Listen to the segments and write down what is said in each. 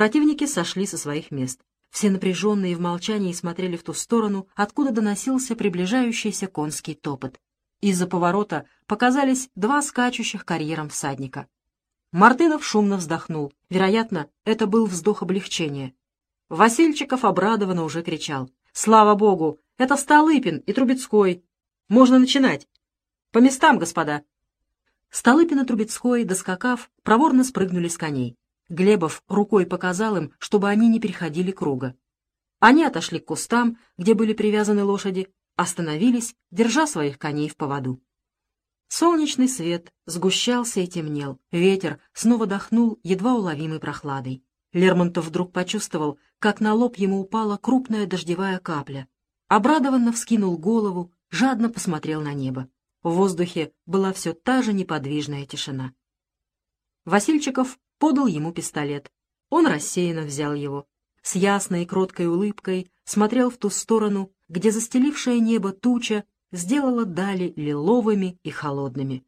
Противники сошли со своих мест. Все напряженные в молчании смотрели в ту сторону, откуда доносился приближающийся конский топот. Из-за поворота показались два скачущих карьером всадника. Мартынов шумно вздохнул. Вероятно, это был вздох облегчения. Васильчиков обрадованно уже кричал. «Слава Богу! Это Столыпин и Трубецкой! Можно начинать! По местам, господа!» Столыпин и Трубецкой, доскакав, проворно спрыгнули с коней. Глебов рукой показал им, чтобы они не переходили круга. Они отошли к кустам, где были привязаны лошади, остановились, держа своих коней в поводу. Солнечный свет сгущался и темнел, ветер снова дохнул едва уловимой прохладой. Лермонтов вдруг почувствовал, как на лоб ему упала крупная дождевая капля. Обрадованно вскинул голову, жадно посмотрел на небо. В воздухе была все та же неподвижная тишина. Васильчиков подал ему пистолет. Он рассеянно взял его. С ясной и кроткой улыбкой смотрел в ту сторону, где застелившее небо туча сделала дали лиловыми и холодными.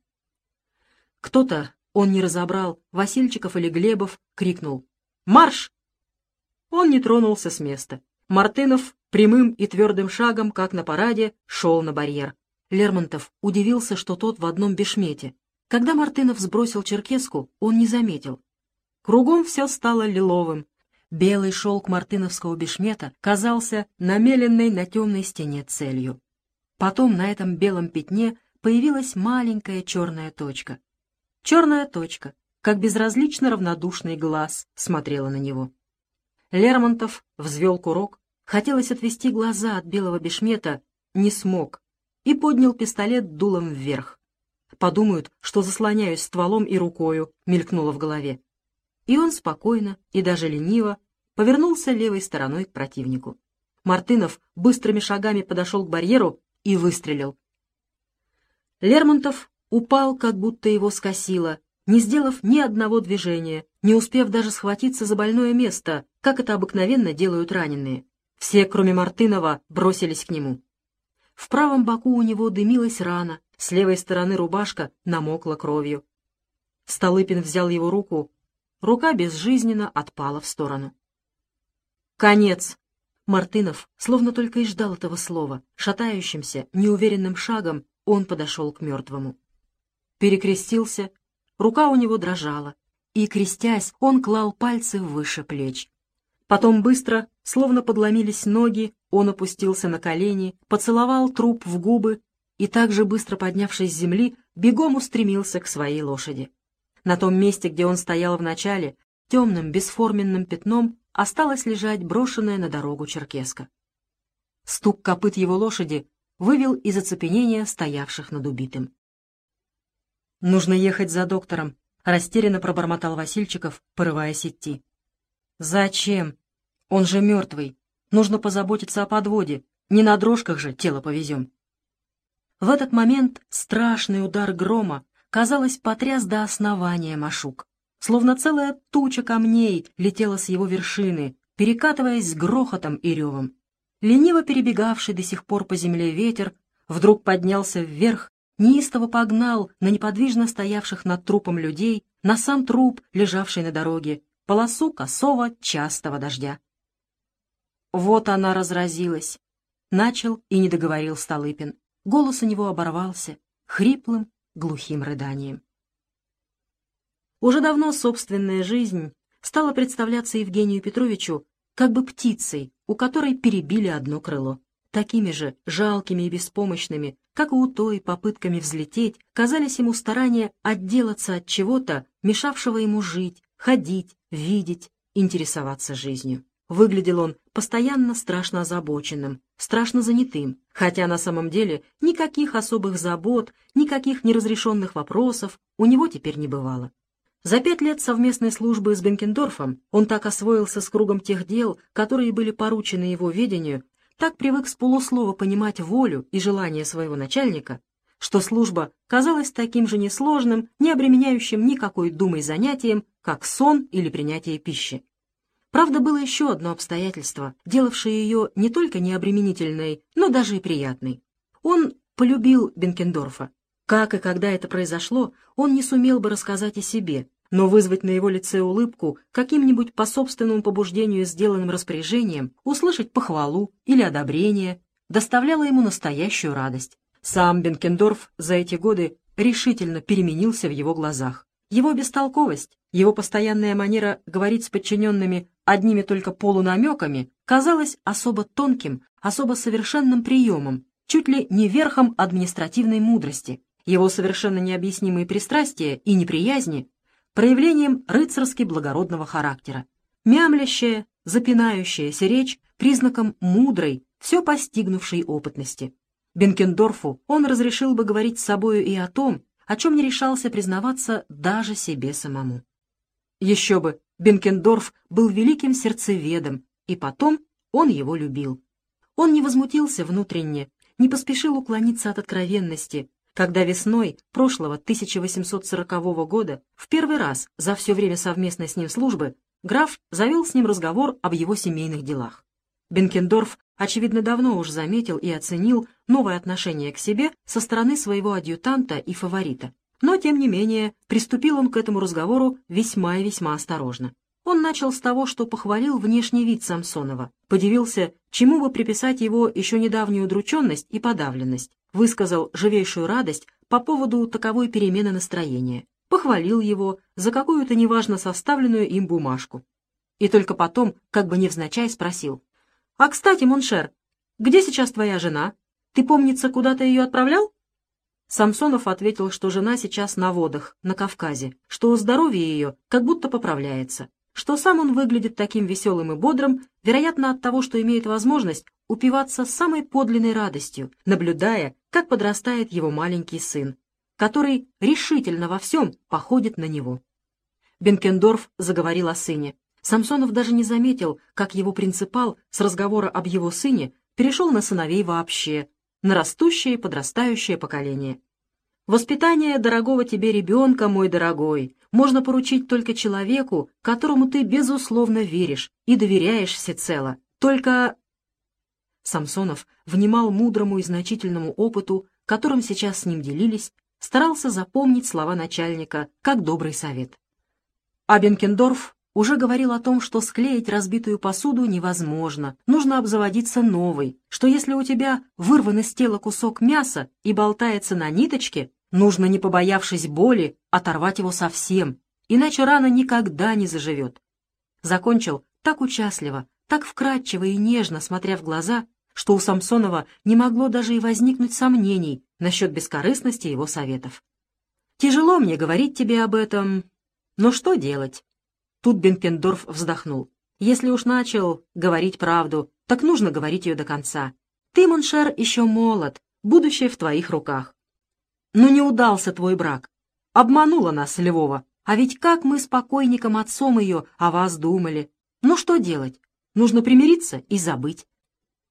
Кто-то, он не разобрал, Васильчиков или Глебов, крикнул «Марш!». Он не тронулся с места. Мартынов прямым и твердым шагом, как на параде, шел на барьер. Лермонтов удивился, что тот в одном бешмете. Когда Мартынов сбросил черкеску, он не заметил. Кругом все стало лиловым. Белый шелк мартыновского бешмета казался намеленной на темной стене целью. Потом на этом белом пятне появилась маленькая черная точка. Черная точка, как безразлично равнодушный глаз, смотрела на него. Лермонтов взвел курок, хотелось отвести глаза от белого бешмета, не смог, и поднял пистолет дулом вверх. Подумают, что заслоняюсь стволом и рукою, мелькнуло в голове и он спокойно и даже лениво повернулся левой стороной к противнику. Мартынов быстрыми шагами подошел к барьеру и выстрелил. Лермонтов упал, как будто его скосило, не сделав ни одного движения, не успев даже схватиться за больное место, как это обыкновенно делают раненые. Все, кроме Мартынова, бросились к нему. В правом боку у него дымилась рана, с левой стороны рубашка намокла кровью. Столыпин взял его руку Рука безжизненно отпала в сторону. «Конец!» Мартынов словно только и ждал этого слова. Шатающимся, неуверенным шагом он подошел к мертвому. Перекрестился, рука у него дрожала, и, крестясь, он клал пальцы выше плеч. Потом быстро, словно подломились ноги, он опустился на колени, поцеловал труп в губы и также быстро поднявшись с земли, бегом устремился к своей лошади. На том месте, где он стоял вначале, темным бесформенным пятном осталась лежать брошенная на дорогу черкеска. Стук копыт его лошади вывел из оцепенения стоявших над убитым. «Нужно ехать за доктором», — растерянно пробормотал Васильчиков, порываясь идти. «Зачем? Он же мертвый. Нужно позаботиться о подводе. Не на дрожках же тело повезем». В этот момент страшный удар грома казалось, потряс до основания Машук. Словно целая туча камней летела с его вершины, перекатываясь с грохотом и ревом. Лениво перебегавший до сих пор по земле ветер вдруг поднялся вверх, неистово погнал на неподвижно стоявших над трупом людей, на сам труп, лежавший на дороге, полосу косого частого дождя. Вот она разразилась. Начал и не договорил Столыпин. Голос у него оборвался, хриплым глухим рыданием. Уже давно собственная жизнь стала представляться Евгению Петровичу как бы птицей, у которой перебили одно крыло. Такими же жалкими и беспомощными, как и у той попытками взлететь, казались ему старания отделаться от чего-то, мешавшего ему жить, ходить, видеть, интересоваться жизнью. Выглядел он постоянно страшно озабоченным, страшно занятым, хотя на самом деле никаких особых забот, никаких неразрешенных вопросов у него теперь не бывало. За пять лет совместной службы с Бенкендорфом он так освоился с кругом тех дел, которые были поручены его ведению, так привык с полуслова понимать волю и желание своего начальника, что служба казалась таким же несложным, не обременяющим никакой думой занятием, как сон или принятие пищи. Правда, было еще одно обстоятельство, делавшее ее не только необременительной, но даже и приятной. Он полюбил Бенкендорфа. Как и когда это произошло, он не сумел бы рассказать о себе, но вызвать на его лице улыбку каким-нибудь по собственному побуждению сделанным распоряжением, услышать похвалу или одобрение, доставляло ему настоящую радость. Сам Бенкендорф за эти годы решительно переменился в его глазах. Его бестолковость, его постоянная манера говорить с подчиненными одними только полунамеками казалась особо тонким, особо совершенным приемом, чуть ли не верхом административной мудрости. Его совершенно необъяснимые пристрастия и неприязни проявлением рыцарски благородного характера. Мямлящая, запинающаяся речь признаком мудрой, все постигнувшей опытности. Бенкендорфу он разрешил бы говорить с собою и о том, о чем не решался признаваться даже себе самому. Еще бы, Бенкендорф был великим сердцеведом, и потом он его любил. Он не возмутился внутренне, не поспешил уклониться от откровенности, когда весной прошлого 1840 года в первый раз за все время совместной с ним службы граф завел с ним разговор об его семейных делах. Бенкендорф, очевидно, давно уж заметил и оценил новое отношение к себе со стороны своего адъютанта и фаворита. Но, тем не менее, приступил он к этому разговору весьма и весьма осторожно. Он начал с того, что похвалил внешний вид Самсонова, подивился, чему бы приписать его еще недавнюю удрученность и подавленность, высказал живейшую радость по поводу таковой перемены настроения, похвалил его за какую-то неважно составленную им бумажку. И только потом, как бы невзначай, спросил, «А, кстати, mon cher, где сейчас твоя жена? Ты, помнится, куда-то ее отправлял?» Самсонов ответил, что жена сейчас на водах, на Кавказе, что здоровье ее как будто поправляется, что сам он выглядит таким веселым и бодрым, вероятно, от того, что имеет возможность упиваться самой подлинной радостью, наблюдая, как подрастает его маленький сын, который решительно во всем походит на него. Бенкендорф заговорил о сыне. Самсонов даже не заметил, как его принципал с разговора об его сыне перешел на сыновей вообще, на растущее и подрастающее поколение. Воспитание дорогого тебе ребенка, мой дорогой, можно поручить только человеку, которому ты безусловно веришь и доверяешь всецело. Только... Самсонов внимал мудрому и значительному опыту, которым сейчас с ним делились, старался запомнить слова начальника как добрый совет. А Бенкендорф уже говорил о том, что склеить разбитую посуду невозможно, нужно обзаводиться новой, что если у тебя вырван из тела кусок мяса и болтается на ниточке, нужно, не побоявшись боли, оторвать его совсем, иначе рана никогда не заживет. Закончил так участливо, так вкрадчиво и нежно, смотря в глаза, что у Самсонова не могло даже и возникнуть сомнений насчет бескорыстности его советов. «Тяжело мне говорить тебе об этом, но что делать?» Тут Бенкендорф вздохнул. «Если уж начал говорить правду, так нужно говорить ее до конца. Ты, mon cher, еще молод, будущее в твоих руках. Но не удался твой брак. Обманула нас Львова. А ведь как мы с покойником отцом ее о вас думали. Ну что делать? Нужно примириться и забыть».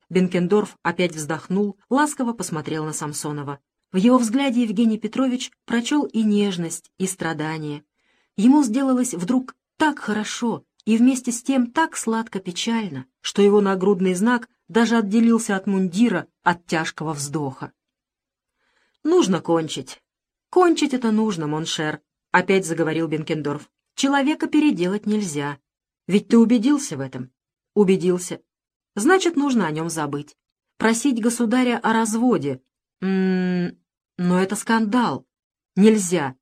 Бенкендорф опять вздохнул, ласково посмотрел на Самсонова. В его взгляде Евгений Петрович прочел и нежность, и страдание. Ему сделалось вдруг так хорошо и вместе с тем так сладко-печально, что его нагрудный знак даже отделился от мундира от тяжкого вздоха. «Нужно кончить. Кончить это нужно, mon cher», — опять заговорил Бенкендорф. «Человека переделать нельзя. Ведь ты убедился в этом?» «Убедился. Значит, нужно о нем забыть. Просить государя о разводе. М м-м, -м, но это скандал. Нельзя.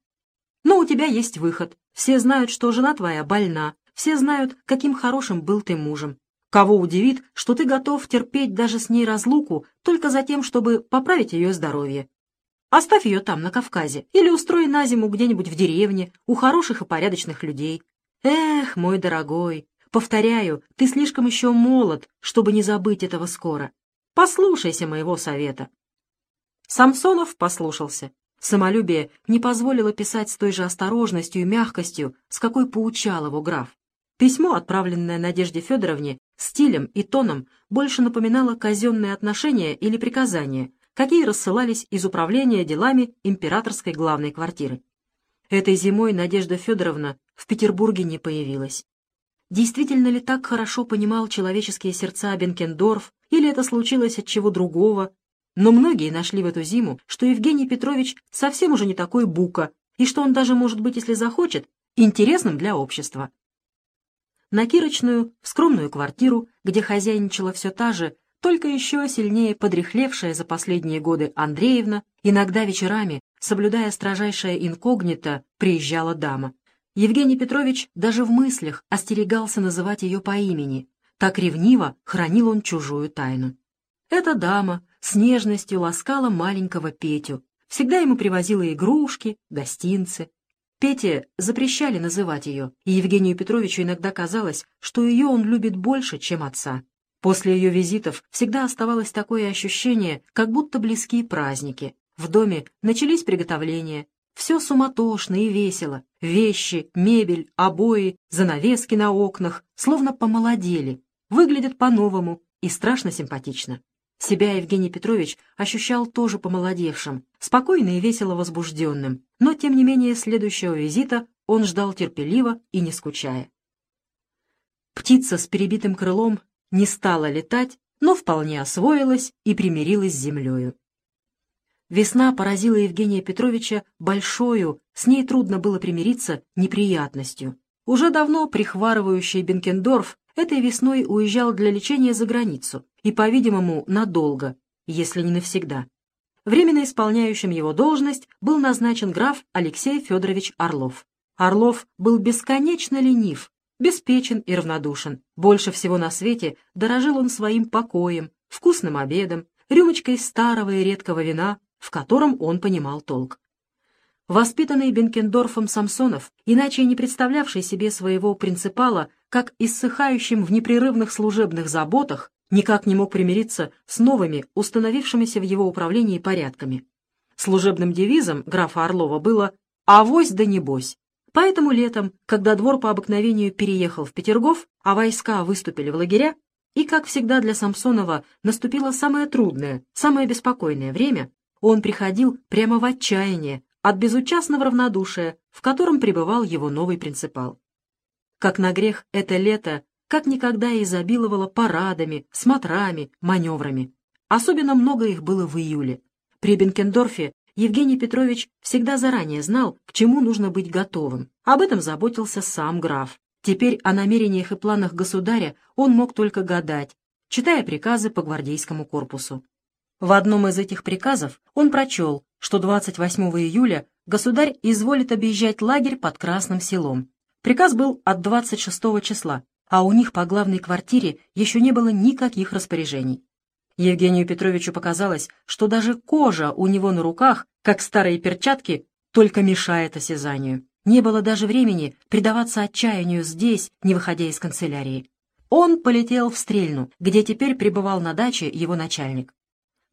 Но у тебя есть выход. Все знают, что жена твоя больна, все знают, каким хорошим был ты мужем. Кого удивит, что ты готов терпеть даже с ней разлуку только за тем, чтобы поправить ее здоровье. Оставь ее там, на Кавказе, или устрой на зиму где-нибудь в деревне, у хороших и порядочных людей. Эх, мой дорогой, повторяю, ты слишком еще молод, чтобы не забыть этого скоро. Послушайся моего совета. Самсонов послушался. Самолюбие не позволило писать с той же осторожностью и мягкостью, с какой поучал его граф. Письмо, отправленное Надежде Федоровне, стилем и тоном больше напоминало казенные отношения или приказания, какие рассылались из управления делами императорской главной квартиры. Этой зимой Надежда Федоровна в Петербурге не появилась. Действительно ли так хорошо понимал человеческие сердца Бенкендорф, или это случилось от чего другого, но многие нашли в эту зиму, что Евгений Петрович совсем уже не такой бука, и что он даже, может быть, если захочет, интересным для общества. На Кирочную, в скромную квартиру, где хозяйничала все та же, только еще сильнее подрехлевшая за последние годы Андреевна, иногда вечерами, соблюдая строжайшее инкогнито, приезжала дама. Евгений Петрович даже в мыслях остерегался называть ее по имени. Так ревниво хранил он чужую тайну. Эта дама с нежностью ласкала маленького Петю, всегда ему привозила игрушки, гостинцы. Пете запрещали называть ее, и Евгению Петровичу иногда казалось, что ее он любит больше, чем отца. После ее визитов всегда оставалось такое ощущение, как будто близкие праздники. В доме начались приготовления. Все суматошно и весело. Вещи, мебель, обои, занавески на окнах словно помолодели, выглядят по-новому и страшно симпатично. Себя Евгений Петрович ощущал тоже помолодевшим, спокойно и весело возбужденным, но, тем не менее, следующего визита он ждал терпеливо и не скучая. Птица с перебитым крылом не стала летать, но вполне освоилась и примирилась с землею. Весна поразила Евгения Петровича большою, с ней трудно было примириться, неприятностью. Уже давно прихварывающий Бенкендорф этой весной уезжал для лечения за границу, и, по-видимому, надолго, если не навсегда. Временно исполняющим его должность был назначен граф Алексей Федорович Орлов. Орлов был бесконечно ленив, беспечен и равнодушен. Больше всего на свете дорожил он своим покоем, вкусным обедом, рюмочкой старого и редкого вина, в котором он понимал толк. Воспитанный Бенкендорфом Самсонов, иначе не представлявший себе своего принципала как иссыхающим в непрерывных служебных заботах, никак не мог примириться с новыми, установившимися в его управлении порядками. Служебным девизом графа Орлова было «авось да небось». Поэтому летом, когда двор по обыкновению переехал в Петергоф, а войска выступили в лагеря, и, как всегда для Самсонова, наступило самое трудное, самое беспокойное время, он приходил прямо в отчаяние от безучастного равнодушия, в котором пребывал его новый принципал. Как на грех это лето как никогда изобиловало парадами, смотрами, маневрами. Особенно много их было в июле. При Бенкендорфе Евгений Петрович всегда заранее знал, к чему нужно быть готовым. Об этом заботился сам граф. Теперь о намерениях и планах государя он мог только гадать, читая приказы по гвардейскому корпусу. В одном из этих приказов он прочел, что 28 июля государь изволит объезжать лагерь под Красным селом. Приказ был от 26 числа, а у них по главной квартире еще не было никаких распоряжений. Евгению Петровичу показалось, что даже кожа у него на руках, как старые перчатки, только мешает осязанию. Не было даже времени предаваться отчаянию здесь, не выходя из канцелярии. Он полетел в Стрельну, где теперь пребывал на даче его начальник.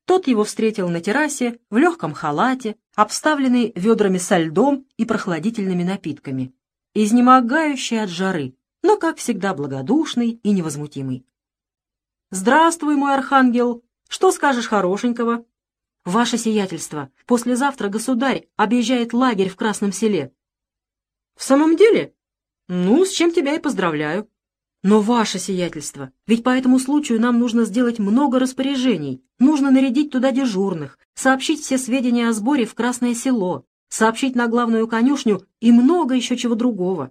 Тот его встретил на террасе в легком халате, обставленный ведрами со льдом и прохладительными напитками, изнемогающий от жары, но, как всегда, благодушный и невозмутимый. «Здравствуй, мой архангел! Что скажешь хорошенького?» «Ваше сиятельство, послезавтра государь объезжает лагерь в Красном селе». «В самом деле? Ну, с чем тебя и поздравляю. Но, ваше сиятельство, ведь по этому случаю нам нужно сделать много распоряжений. Нужно нарядить туда дежурных, сообщить все сведения о сборе в Красное село, сообщить на главную конюшню и много еще чего другого.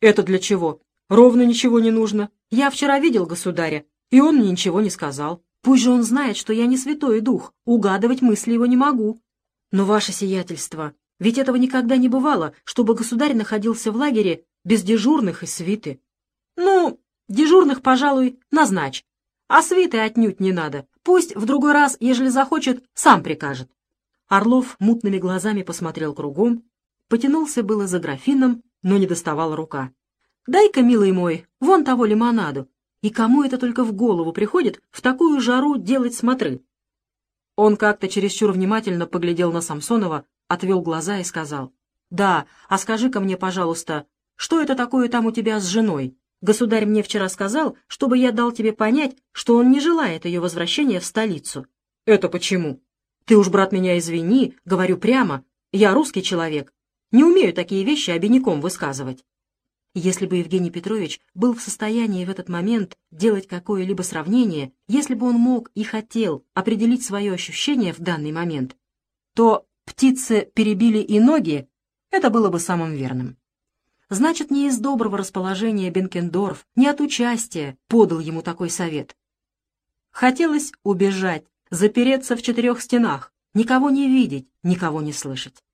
Это для чего? Ровно ничего не нужно. Я вчера видел государя, и он мне ничего не сказал. Пусть же он знает, что я не святой дух, угадывать мысли его не могу. Но ваше сиятельство, ведь этого никогда не бывало, чтобы государь находился в лагере без дежурных и свиты. Ну, дежурных, пожалуй, назначь. А свиты отнюдь не надо. Пусть в другой раз, ежели захочет, сам прикажет. Орлов мутными глазами посмотрел кругом, потянулся было за графином, но не доставала рука. Дай-ка, милый мой, вон того лимонаду. И кому это только в голову приходит в такую жару делать смотры? Он как-то чересчур внимательно поглядел на Самсонова, отвел глаза и сказал. «Да, а скажи-ка мне, пожалуйста, что это такое там у тебя с женой? Государь мне вчера сказал, чтобы я дал тебе понять, что он не желает ее возвращения в столицу». «Это почему?» «Ты уж, брат, меня извини, говорю прямо. Я русский человек. Не умею такие вещи обиняком высказывать». Если бы Евгений Петрович был в состоянии в этот момент делать какое-либо сравнение, если бы он мог и хотел определить свое ощущение в данный момент, то птицы перебили и ноги, это было бы самым верным. Значит, не из доброго расположения Бенкендорф, не от участия подал ему такой совет. Хотелось убежать, запереться в четырех стенах, никого не видеть, никого не слышать.